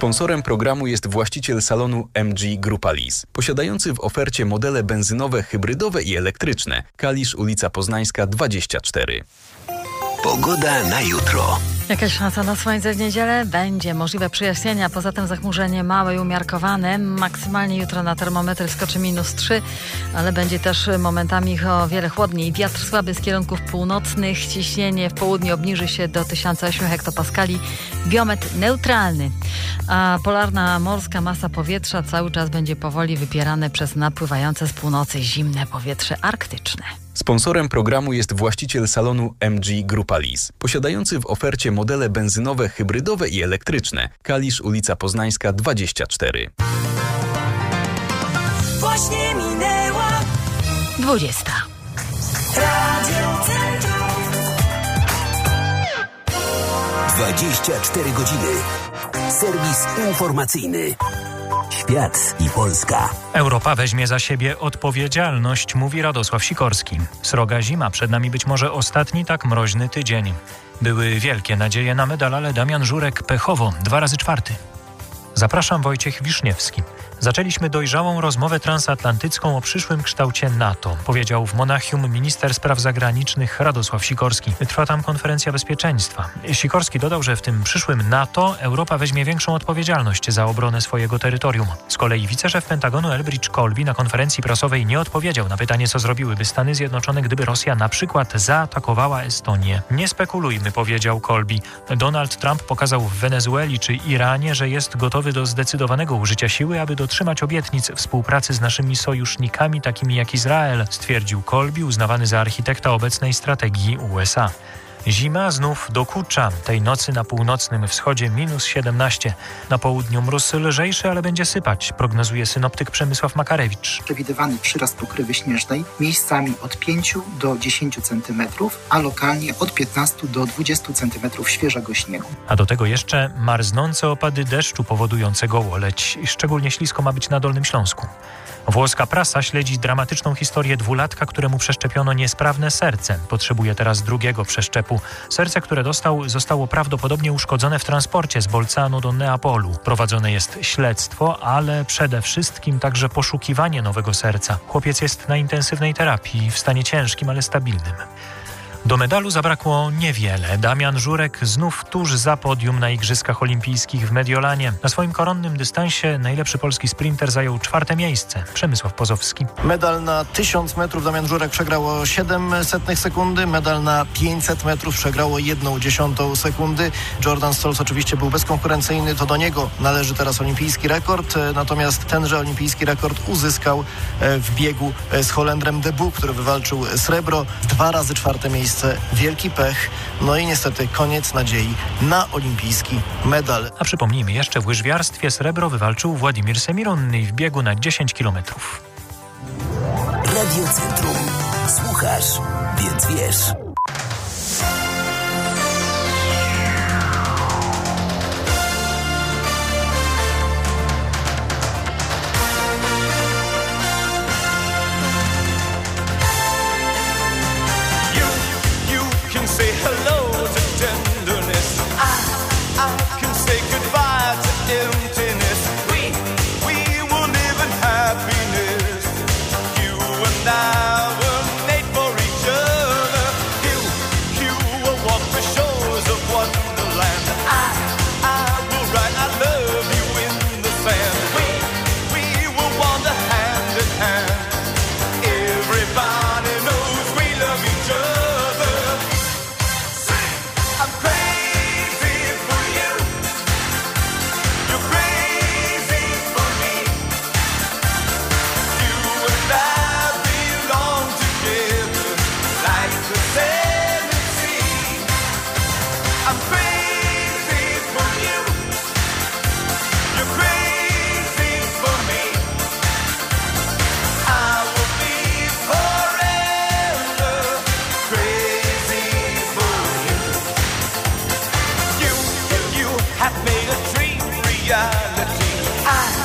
Sponsorem programu jest właściciel salonu MG Grupa Lis, posiadający w ofercie modele benzynowe, hybrydowe i elektryczne. Kalisz, ulica Poznańska 24. Pogoda na jutro. Jakaś szansa na słońce w niedzielę? Będzie. Możliwe przyjaśnienia. Poza tym zachmurzenie małe i umiarkowane. Maksymalnie jutro na termometry skoczy minus 3, ale będzie też momentami o wiele chłodniej. Wiatr słaby z kierunków północnych. Ciśnienie w południu obniży się do 1008 hektopaskali. Biometr neutralny. A polarna morska masa powietrza cały czas będzie powoli wypierane przez napływające z północy zimne powietrze arktyczne. Sponsorem programu jest właściciel salonu MG Grupa Lis, posiadający w ofercie modele benzynowe, hybrydowe i elektryczne. Kalisz, ulica Poznańska 24. Właśnie minęła 20. Radio Centrum. 24 godziny. Serwis informacyjny. Świat i Polska. Europa weźmie za siebie odpowiedzialność, mówi Radosław Sikorski. Sroga zima, przed nami być może ostatni tak mroźny tydzień. Były wielkie nadzieje na medal, ale Damian Żurek pechowo, dwa razy czwarty. Zapraszam Wojciech Wiszniewski. Zaczęliśmy dojrzałą rozmowę transatlantycką o przyszłym kształcie NATO, powiedział w Monachium minister spraw zagranicznych Radosław Sikorski. Trwa tam konferencja bezpieczeństwa. Sikorski dodał, że w tym przyszłym NATO Europa weźmie większą odpowiedzialność za obronę swojego terytorium. Z kolei wiceszef Pentagonu Elbridge Colby na konferencji prasowej nie odpowiedział na pytanie, co zrobiłyby Stany Zjednoczone, gdyby Rosja na przykład zaatakowała Estonię. Nie spekulujmy, powiedział Colby. Donald Trump pokazał w Wenezueli czy Iranie, że jest gotowy do zdecydowanego użycia siły, aby dotrzymać obietnic współpracy z naszymi sojusznikami, takimi jak Izrael, stwierdził Colby, uznawany za architekta obecnej strategii USA. Zima znów dokucza. Tej nocy na północnym wschodzie minus 17. Na południu mróz lżejszy, ale będzie sypać, prognozuje synoptyk Przemysław Makarewicz. przewidywany przyrost pokrywy śnieżnej miejscami od 5 do 10 cm, a lokalnie od 15 do 20 cm świeżego śniegu. A do tego jeszcze marznące opady deszczu powodującego łoleć. Szczególnie ślisko ma być na Dolnym Śląsku. Włoska prasa śledzi dramatyczną historię dwulatka, któremu przeszczepiono niesprawne serce. Potrzebuje teraz drugiego przeszczepu. Serce, które dostał, zostało prawdopodobnie uszkodzone w transporcie z Bolcano do Neapolu. Prowadzone jest śledztwo, ale przede wszystkim także poszukiwanie nowego serca. Chłopiec jest na intensywnej terapii, w stanie ciężkim, ale stabilnym. Do medalu zabrakło niewiele. Damian Żurek znów tuż za podium na Igrzyskach Olimpijskich w Mediolanie. Na swoim koronnym dystansie najlepszy polski sprinter zajął czwarte miejsce. Przemysław Pozowski. Medal na 1000 metrów Damian Żurek przegrało 7 setnych sekundy, medal na 500 metrów przegrało 1 dziesiątą sekundy. Jordan Stolz oczywiście był bezkonkurencyjny, to do niego należy teraz olimpijski rekord, natomiast tenże olimpijski rekord uzyskał e, w biegu z Holendrem Debu, który wywalczył srebro, dwa razy czwarte miejsce, wielki pech, no i niestety koniec nadziei na olimpijski medal. A przypomnijmy jeszcze, w łyżwiarstwie srebro wywalczył Władimir Semironny w biegu na 10 kilometrów. Radio Centrum. Słuchasz, więc wiesz. made a dream reality. I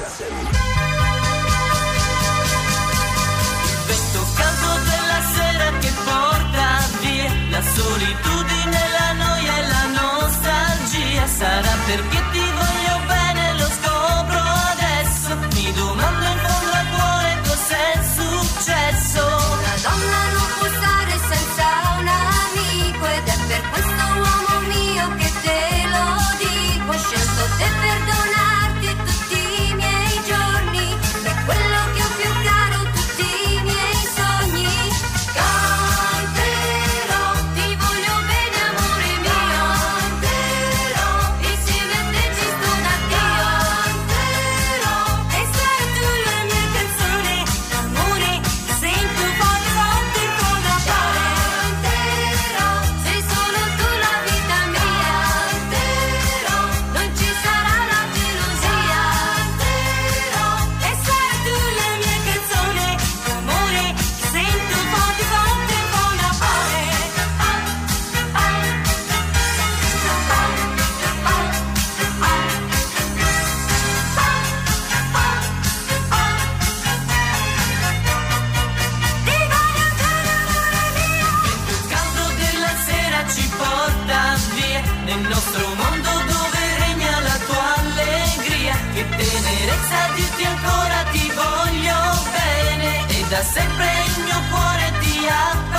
Il vento caldo della sera che porta via la solitudine, la noia e la nostalgia sarà perché nostro mondo dove regna la tua allegria. Che tenerezza dirti ancora ti voglio bene e da sempre il mio cuore ti ha.